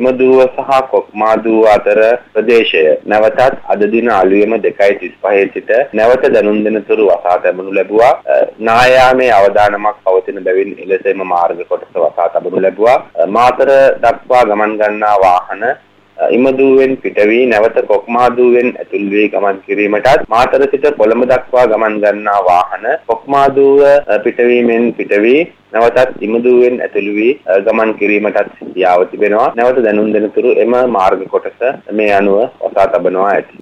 ඉමදුව සහ කොක්මාදුව අතර ප්‍රදේශය නැවතත් අද දින අලුයම 2:35 සිට නැවත දැනුම් දෙනතුරු වසා තබනු ලැබුවා. නායාමේ අවදානමක් පවතින බැවින් එලෙසම මාර්ග කොටස වසා තබනු ලැබුවා. මාතර දක්වා ගමන් ගන්නා වාහන ඉමදුවෙන් පිට වී නැවත කොක්මාදුවෙන් ඇතුල් වී ගමන් කිරීමටත් මාතර සිට කොළඹ දක්වා ගමන් ගන්නා වාහන කොක්මාදුව පිටවීමෙන් පිට වී නැවතත් ඉමදුවෙන් ඇතුළු වී ගමන් කිරීමටත් යාව තිබෙනවා. නැවත දැනුම් දෙනතුරු එම මාර්ග කොටස මේ අනුව වසා තබනවා ඇති.